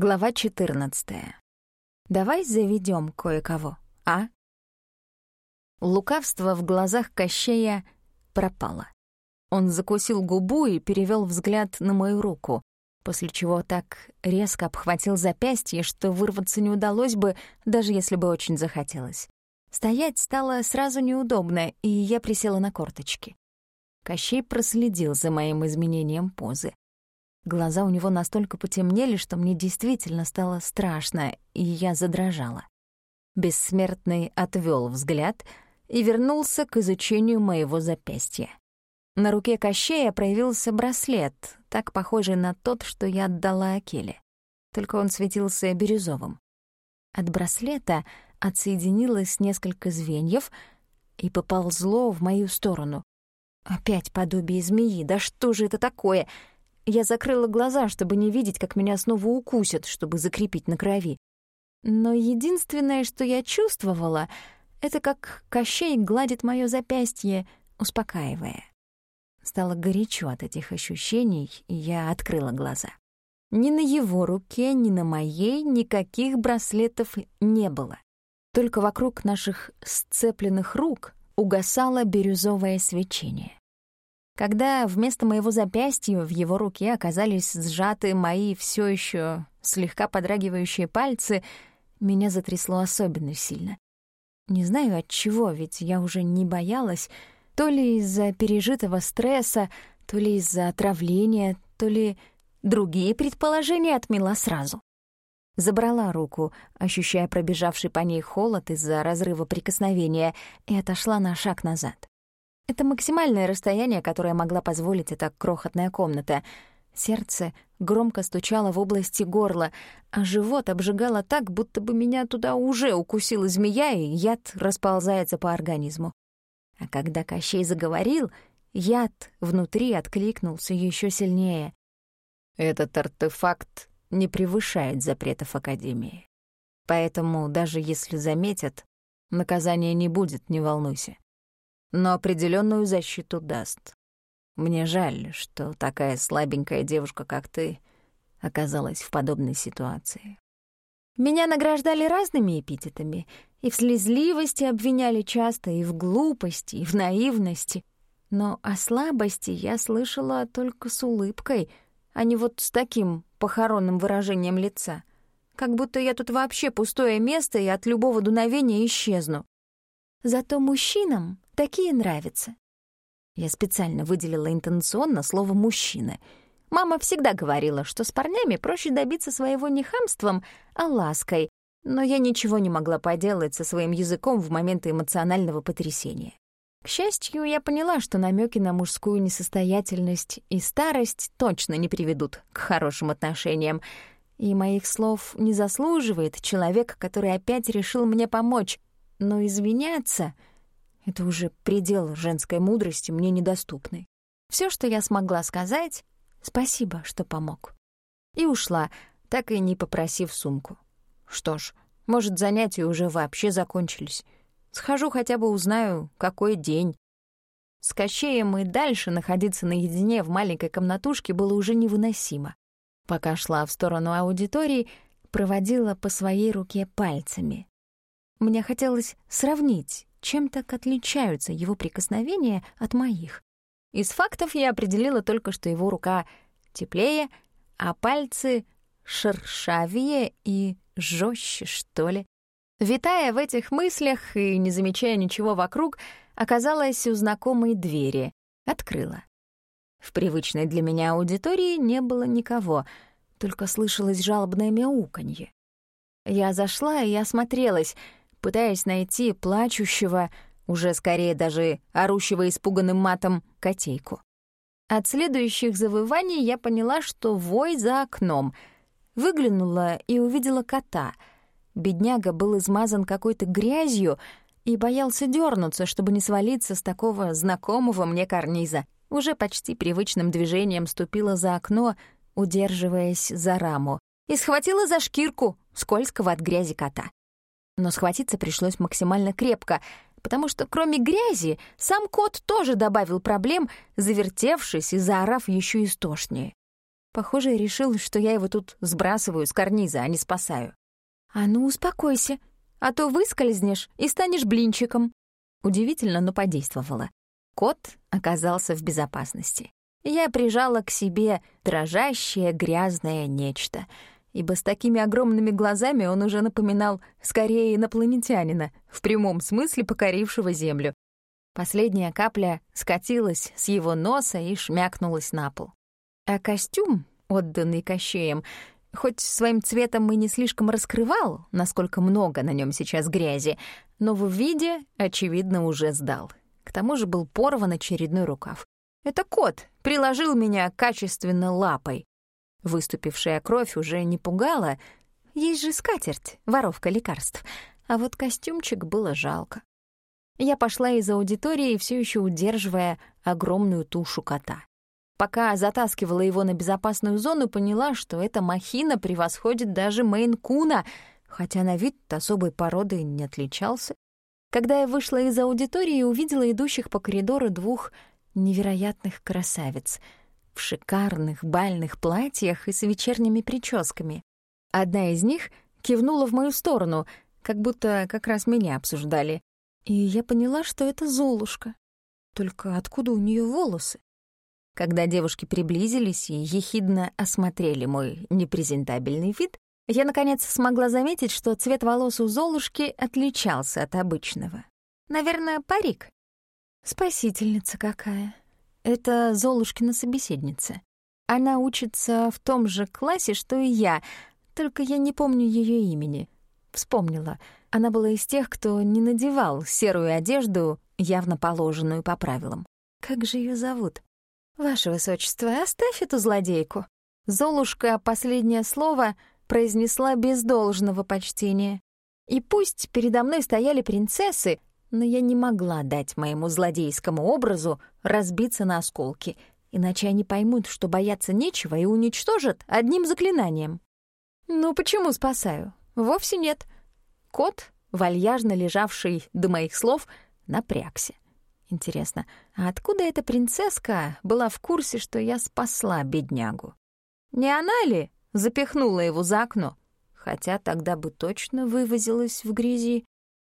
Глава 14. Давай заведем кое-кого, а? Лукавство в глазах Кощея пропало. Он закусил губу и перевел взгляд на мою руку, после чего так резко обхватил запястье, что вырваться не удалось бы, даже если бы очень захотелось. Стоять стало сразу неудобно, и я присела на корточки. Кощей проследил за моим изменением позы. Глаза у него настолько потемнели, что мне действительно стало страшно, и я задрожала. Бессмертный отвел взгляд и вернулся к изучению моего запястья. На руке Кощея проявился браслет, так похожий на тот, что я отдала Акеле. Только он светился бирюзовым. От браслета отсоединилось несколько звеньев и поползло в мою сторону. Опять подобие змеи. Да что же это такое? Я закрыла глаза, чтобы не видеть, как меня снова укусят, чтобы закрепить на крови. Но единственное, что я чувствовала, это как Кощей гладит моё запястье, успокаивая. Стало горячо от этих ощущений, и я открыла глаза. Ни на его руке, ни на моей никаких браслетов не было. Только вокруг наших сцепленных рук угасало бирюзовое свечение. Когда вместо моего запястья в его руке оказались сжаты мои все еще слегка подрагивающие пальцы, меня затрясло особенно сильно. Не знаю от чего, ведь я уже не боялась, то ли из-за пережитого стресса, то ли из-за отравления, то ли другие предположения отмела сразу. Забрала руку, ощущая пробежавший по ней холод из-за разрыва прикосновения, и отошла на шаг назад. Это максимальное расстояние, которое могла позволить эта крохотная комната. Сердце громко стучало в области горла, а живот обжигало так, будто бы меня туда уже укусила змея, и яд расползается по организму. А когда Кощей заговорил, яд внутри откликнулся еще сильнее. Этот артефакт не превышает запретов Академии. Поэтому даже если заметят, наказания не будет, не волнуйся но определенную защиту даст. Мне жаль, что такая слабенькая девушка, как ты, оказалась в подобной ситуации. Меня награждали разными эпитетами, и в слезливости обвиняли часто, и в глупости, и в наивности. Но о слабости я слышала только с улыбкой, а не вот с таким похоронным выражением лица. Как будто я тут вообще пустое место и от любого дуновения исчезну. Зато мужчинам такие нравятся. Я специально выделила интенционно слово «мужчина». Мама всегда говорила, что с парнями проще добиться своего не хамством, а лаской, но я ничего не могла поделать со своим языком в моменты эмоционального потрясения. К счастью, я поняла, что намеки на мужскую несостоятельность и старость точно не приведут к хорошим отношениям, и моих слов не заслуживает человек, который опять решил мне помочь, но извиняться — это уже предел женской мудрости, мне недоступный. Все, что я смогла сказать — спасибо, что помог. И ушла, так и не попросив сумку. Что ж, может, занятия уже вообще закончились. Схожу хотя бы узнаю, какой день. С Кощеем и дальше находиться наедине в маленькой комнатушке было уже невыносимо. Пока шла в сторону аудитории, проводила по своей руке пальцами. Мне хотелось сравнить, чем так отличаются его прикосновения от моих. Из фактов я определила только, что его рука теплее, а пальцы шершавее и жестче, что ли. Витая в этих мыслях и не замечая ничего вокруг, оказалась у знакомой двери. Открыла. В привычной для меня аудитории не было никого, только слышалось жалобное мяуканье. Я зашла и осмотрелась — пытаясь найти плачущего, уже скорее даже орущего испуганным матом, котейку. От следующих завываний я поняла, что вой за окном. Выглянула и увидела кота. Бедняга был измазан какой-то грязью и боялся дернуться, чтобы не свалиться с такого знакомого мне карниза. Уже почти привычным движением ступила за окно, удерживаясь за раму, и схватила за шкирку скользкого от грязи кота но схватиться пришлось максимально крепко, потому что кроме грязи сам кот тоже добавил проблем, завертевшись и заорав еще истошнее. Похоже, решил, что я его тут сбрасываю с карниза, а не спасаю. «А ну, успокойся, а то выскользнешь и станешь блинчиком». Удивительно, но подействовало. Кот оказался в безопасности. Я прижала к себе дрожащее грязное нечто, ибо с такими огромными глазами он уже напоминал скорее инопланетянина, в прямом смысле покорившего Землю. Последняя капля скатилась с его носа и шмякнулась на пол. А костюм, отданный Кощеем, хоть своим цветом и не слишком раскрывал, насколько много на нем сейчас грязи, но в виде, очевидно, уже сдал. К тому же был порван очередной рукав. Это кот приложил меня качественно лапой. Выступившая кровь уже не пугала. Есть же скатерть, воровка лекарств. А вот костюмчик было жалко. Я пошла из аудитории, все еще удерживая огромную тушу кота. Пока затаскивала его на безопасную зону, поняла, что эта махина превосходит даже Мейн-куна, хотя на вид особой породы не отличался. Когда я вышла из аудитории, увидела идущих по коридору двух невероятных красавиц в шикарных бальных платьях и с вечерними прическами. Одна из них кивнула в мою сторону, как будто как раз меня обсуждали. И я поняла, что это Золушка. Только откуда у нее волосы? Когда девушки приблизились и ехидно осмотрели мой непрезентабельный вид, я, наконец, смогла заметить, что цвет волос у Золушки отличался от обычного. Наверное, парик. Спасительница какая. Это Золушкина собеседница. Она учится в том же классе, что и я, только я не помню ее имени. Вспомнила. Она была из тех, кто не надевал серую одежду, явно положенную по правилам. Как же ее зовут? «Ваше высочество, оставь эту злодейку». Золушка последнее слово произнесла без должного почтения. И пусть передо мной стояли принцессы, но я не могла дать моему злодейскому образу разбиться на осколки, иначе они поймут, что бояться нечего и уничтожат одним заклинанием. Ну почему спасаю? Вовсе нет. Кот, вальяжно лежавший до моих слов, напрягся. Интересно, а откуда эта принцесска была в курсе, что я спасла беднягу? Не она ли запихнула его за окно? Хотя тогда бы точно вывозилась в грязи.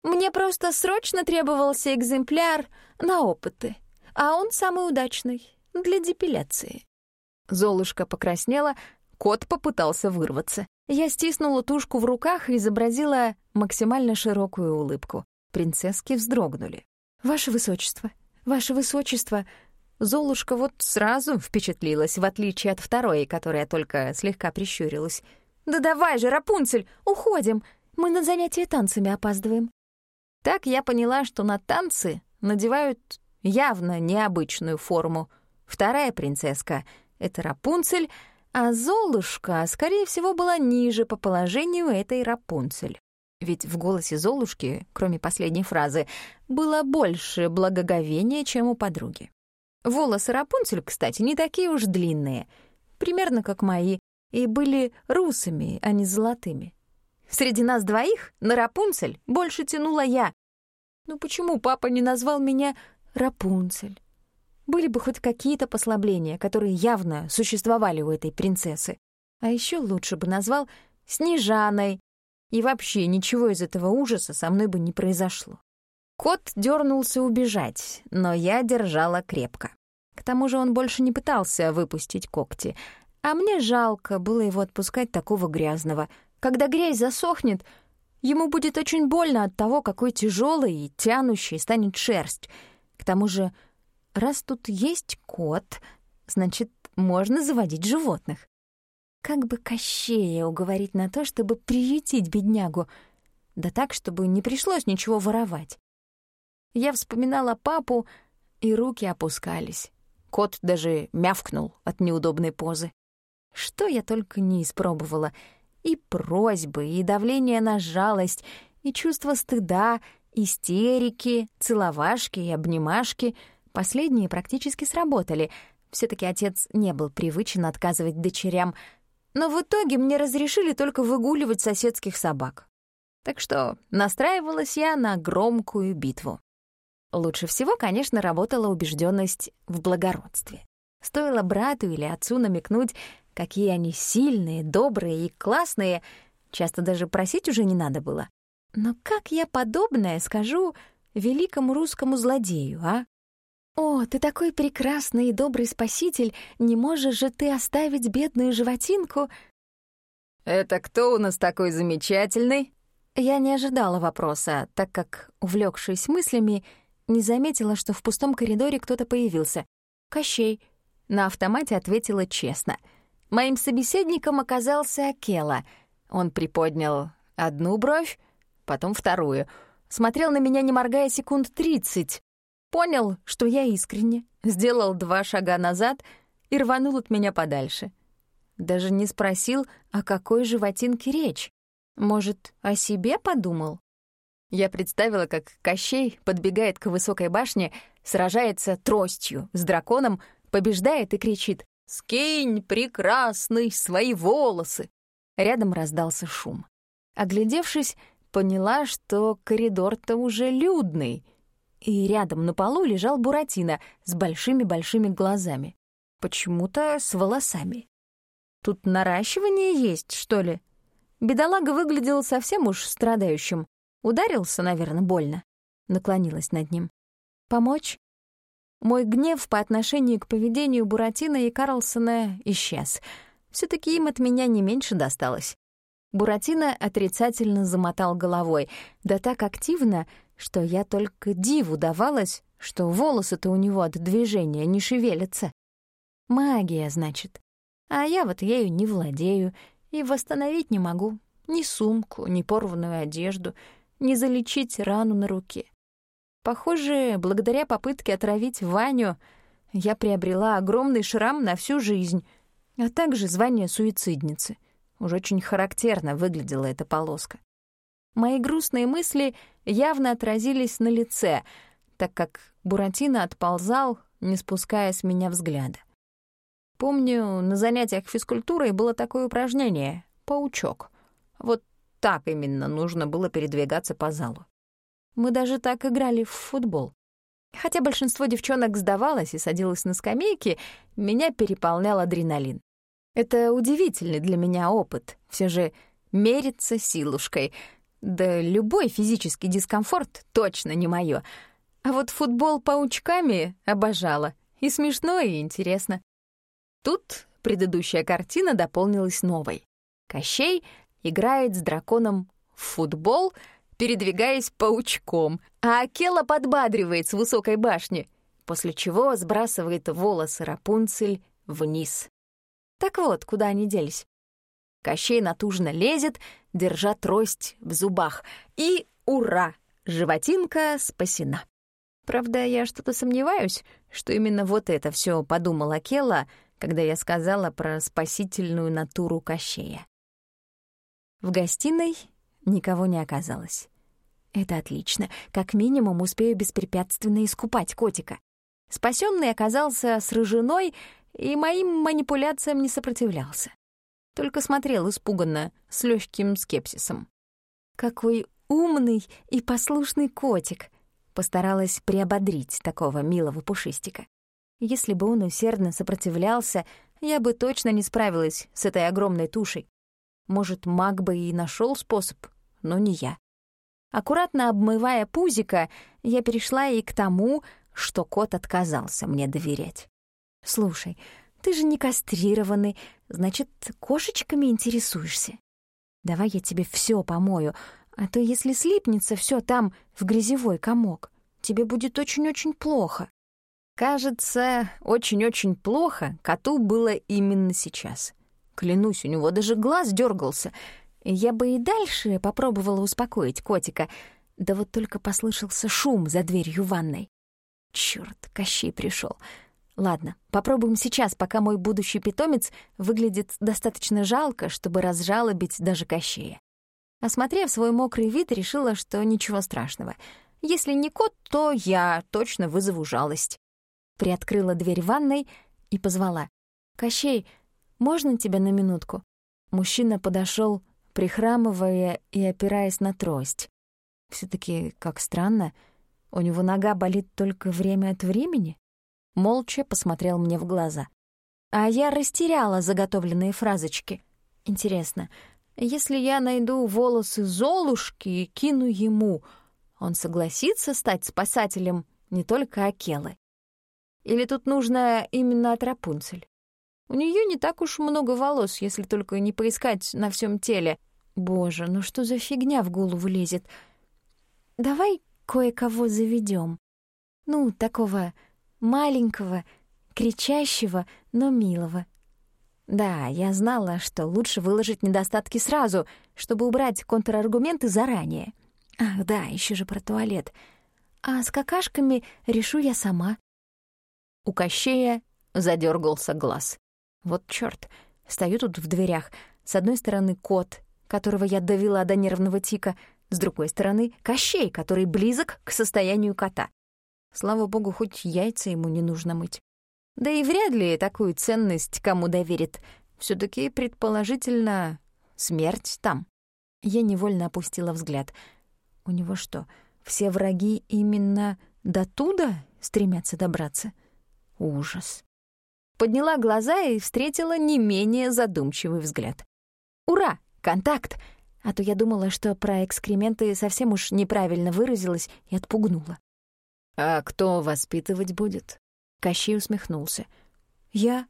Мне просто срочно требовался экземпляр на опыты, а он самый удачный для депиляции. Золушка покраснела, кот попытался вырваться. Я стиснула тушку в руках и изобразила максимально широкую улыбку. Принцесски вздрогнули. «Ваше высочество, ваше высочество!» Золушка вот сразу впечатлилась, в отличие от второй, которая только слегка прищурилась. «Да давай же, Рапунцель, уходим! Мы на занятия танцами опаздываем». Так я поняла, что на танцы надевают явно необычную форму. Вторая принцесска — это Рапунцель, а Золушка, скорее всего, была ниже по положению этой Рапунцель. Ведь в голосе Золушки, кроме последней фразы, было больше благоговения, чем у подруги. Волосы Рапунцель, кстати, не такие уж длинные, примерно как мои, и были русыми, а не золотыми. Среди нас двоих на Рапунцель больше тянула я. Ну почему папа не назвал меня Рапунцель? Были бы хоть какие-то послабления, которые явно существовали у этой принцессы. А еще лучше бы назвал Снежаной и вообще ничего из этого ужаса со мной бы не произошло. Кот дернулся убежать, но я держала крепко. К тому же он больше не пытался выпустить когти, а мне жалко было его отпускать такого грязного. Когда грязь засохнет, ему будет очень больно от того, какой тяжелой и тянущей станет шерсть. К тому же, раз тут есть кот, значит, можно заводить животных. Как бы Кощея уговорить на то, чтобы приютить беднягу, да так, чтобы не пришлось ничего воровать. Я вспоминала папу, и руки опускались. Кот даже мявкнул от неудобной позы. Что я только не испробовала. И просьбы, и давление на жалость, и чувство стыда, истерики, целовашки и обнимашки. Последние практически сработали. все таки отец не был привычен отказывать дочерям — но в итоге мне разрешили только выгуливать соседских собак. Так что настраивалась я на громкую битву. Лучше всего, конечно, работала убежденность в благородстве. Стоило брату или отцу намекнуть, какие они сильные, добрые и классные. Часто даже просить уже не надо было. Но как я подобное скажу великому русскому злодею, а? «О, ты такой прекрасный и добрый спаситель, не можешь же ты оставить бедную животинку?» «Это кто у нас такой замечательный?» Я не ожидала вопроса, так как, увлекшись мыслями, не заметила, что в пустом коридоре кто-то появился. «Кощей», — на автомате ответила честно. Моим собеседником оказался Акела. Он приподнял одну бровь, потом вторую. Смотрел на меня, не моргая секунд тридцать. Понял, что я искренне, сделал два шага назад и рванул от меня подальше. Даже не спросил, о какой животинке речь. Может, о себе подумал? Я представила, как Кощей подбегает к высокой башне, сражается тростью с драконом, побеждает и кричит «Скинь, прекрасный, свои волосы!» Рядом раздался шум. Оглядевшись, поняла, что коридор-то уже людный, и рядом на полу лежал Буратино с большими-большими глазами, почему-то с волосами. Тут наращивание есть, что ли? Бедолага выглядел совсем уж страдающим. Ударился, наверное, больно. Наклонилась над ним. «Помочь?» Мой гнев по отношению к поведению Буратино и Карлсона исчез. все таки им от меня не меньше досталось. Буратино отрицательно замотал головой, да так активно, что я только диву давалась, что волосы-то у него от движения не шевелятся. Магия, значит. А я вот ею не владею и восстановить не могу ни сумку, ни порванную одежду, ни залечить рану на руке. Похоже, благодаря попытке отравить Ваню я приобрела огромный шрам на всю жизнь, а также звание суицидницы. Уж очень характерно выглядела эта полоска. Мои грустные мысли явно отразились на лице, так как Буратино отползал, не спуская с меня взгляда. Помню, на занятиях физкультурой было такое упражнение — паучок. Вот так именно нужно было передвигаться по залу. Мы даже так играли в футбол. Хотя большинство девчонок сдавалось и садилось на скамейки, меня переполнял адреналин. Это удивительный для меня опыт. Все же мериться силушкой. Да любой физический дискомфорт точно не моё. А вот футбол паучками обожала. И смешно, и интересно. Тут предыдущая картина дополнилась новой. Кощей играет с драконом в футбол, передвигаясь паучком, а Акела подбадривает с высокой башни, после чего сбрасывает волосы Рапунцель вниз. Так вот, куда они делись. Кощей натужно лезет, держа трость в зубах. И ура! Животинка спасена. Правда, я что-то сомневаюсь, что именно вот это все подумала Акела — когда я сказала про спасительную натуру Кощея. В гостиной никого не оказалось. Это отлично. Как минимум успею беспрепятственно искупать котика. Спасенный оказался с рыжиной и моим манипуляциям не сопротивлялся. Только смотрел испуганно, с легким скепсисом. «Какой умный и послушный котик!» Постаралась приободрить такого милого пушистика. Если бы он усердно сопротивлялся, я бы точно не справилась с этой огромной тушей. Может, маг бы и нашел способ, но не я. Аккуратно обмывая пузика, я перешла и к тому, что кот отказался мне доверять. «Слушай, ты же не кастрированный, значит, кошечками интересуешься? Давай я тебе все помою, а то если слипнется все там в грязевой комок, тебе будет очень-очень плохо». Кажется, очень-очень плохо коту было именно сейчас. Клянусь, у него даже глаз дергался. Я бы и дальше попробовала успокоить котика, да вот только послышался шум за дверью ванной. Чёрт, Кощей пришел. Ладно, попробуем сейчас, пока мой будущий питомец выглядит достаточно жалко, чтобы разжалобить даже Кощея. Осмотрев свой мокрый вид, решила, что ничего страшного. Если не кот, то я точно вызову жалость приоткрыла дверь ванной и позвала. «Кощей, можно тебя на минутку?» Мужчина подошел, прихрамывая и опираясь на трость. все таки как странно, у него нога болит только время от времени. Молча посмотрел мне в глаза. А я растеряла заготовленные фразочки. Интересно, если я найду волосы Золушки и кину ему, он согласится стать спасателем не только Акелы? Или тут нужно именно от Рапунцель? У нее не так уж много волос, если только не поискать на всем теле. Боже, ну что за фигня в голову лезет? Давай кое-кого заведем. Ну, такого маленького, кричащего, но милого. Да, я знала, что лучше выложить недостатки сразу, чтобы убрать контраргументы заранее. Ах, да, еще же про туалет. А с какашками решу я сама. У Кощея задергался глаз. Вот чёрт, стою тут в дверях. С одной стороны кот, которого я довела до нервного тика, с другой стороны Кощей, который близок к состоянию кота. Слава богу, хоть яйца ему не нужно мыть. Да и вряд ли такую ценность кому доверит. все таки предположительно, смерть там. Я невольно опустила взгляд. У него что, все враги именно до туда стремятся добраться? Ужас подняла глаза и встретила не менее задумчивый взгляд. «Ура! Контакт!» А то я думала, что про экскременты совсем уж неправильно выразилась и отпугнула. «А кто воспитывать будет?» Кощей усмехнулся. «Я...»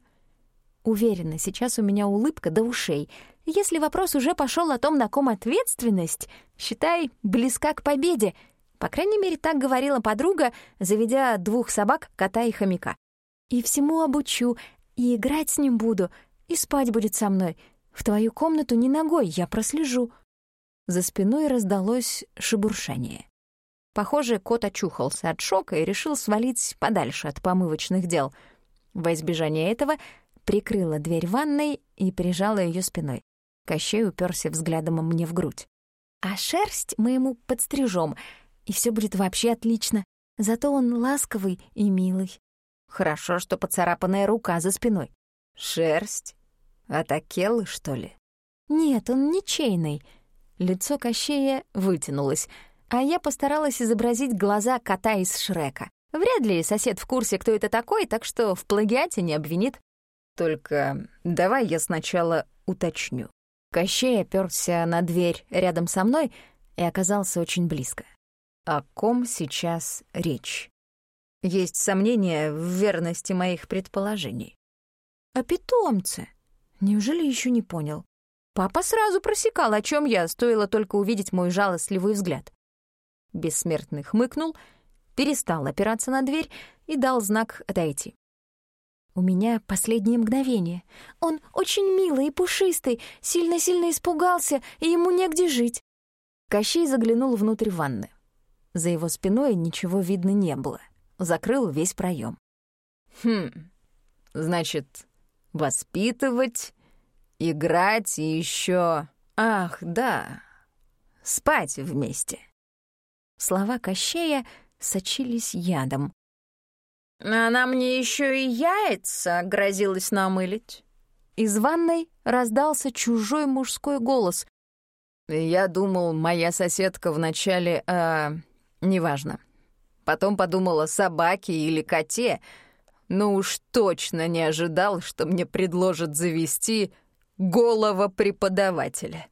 Уверена, сейчас у меня улыбка до ушей. Если вопрос уже пошел о том, на ком ответственность, считай, близка к победе. По крайней мере, так говорила подруга, заведя двух собак, кота и хомяка. И всему обучу, и играть с ним буду, и спать будет со мной. В твою комнату ни ногой, я прослежу». За спиной раздалось шебуршание. Похоже, кот очухался от шока и решил свалить подальше от помывочных дел. Во избежание этого прикрыла дверь ванной и прижала ее спиной. Кощей уперся взглядом мне в грудь. «А шерсть мы ему подстрижем, и все будет вообще отлично. Зато он ласковый и милый. Хорошо, что поцарапанная рука за спиной. Шерсть? От Акелы, что ли? Нет, он ничейный. Лицо Кощея вытянулось, а я постаралась изобразить глаза кота из Шрека. Вряд ли сосед в курсе, кто это такой, так что в плагиате не обвинит. Только давай я сначала уточню. Кощей оперся на дверь рядом со мной и оказался очень близко. О ком сейчас речь? Есть сомнения в верности моих предположений. О питомце. Неужели еще не понял? Папа сразу просекал, о чем я, стоило только увидеть мой жалостливый взгляд. Бессмертный хмыкнул, перестал опираться на дверь и дал знак отойти. У меня последнее мгновение. Он очень милый и пушистый, сильно-сильно испугался, и ему негде жить. Кощей заглянул внутрь ванны. За его спиной ничего видно не было закрыл весь проем. «Хм, значит, воспитывать, играть и еще... Ах, да, спать вместе». Слова Кощея сочились ядом. «Она мне еще и яйца грозилась намылить». Из ванной раздался чужой мужской голос. «Я думал, моя соседка вначале... Э, неважно. Потом подумала собаке или коте, но уж точно не ожидал, что мне предложат завести голого преподавателя.